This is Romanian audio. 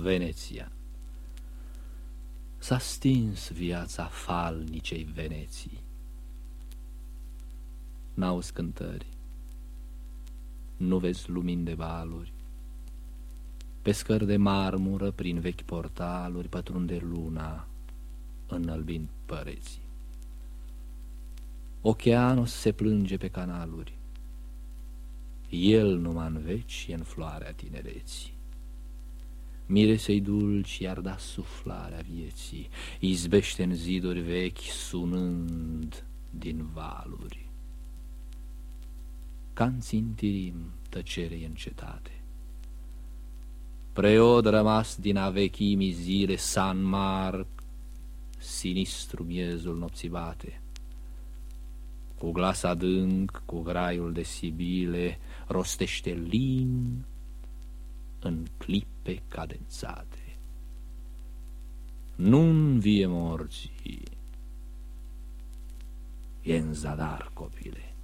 Veneția. S-a stins viața falnicei Veneții. N-au scântări, nu vezi lumini de baluri, pe scări de marmură, prin vechi portaluri, pătrunde luna, înălbind păreții. Oceanul se plânge pe canaluri, el numai în veci e în floarea tinereții. Miresei dulci iar da suflarea vieții, Izbește în ziduri vechi sunând din valuri. Ca în țintirim tăcere în cetate. Preod rămas din a vechimii zile San Marc, sinistru miezul nopții bate. Cu glas adânc, cu graiul de sibile, rostește lin în clipe cadențate. Nu vie morții, e în zadar, copile.